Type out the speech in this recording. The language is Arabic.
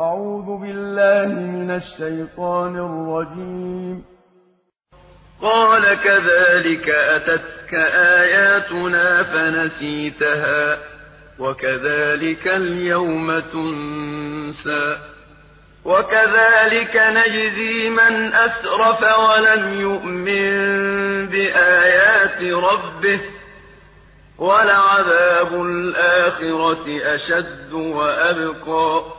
أعوذ بالله من الشيطان الرجيم. قال كذلك أتتك آياتنا فنسيتها وكذلك اليوم تنسى وكذلك نجزي من أسرف ولم يؤمن بآيات ربه ولعذاب الآخرة أشد وأبقى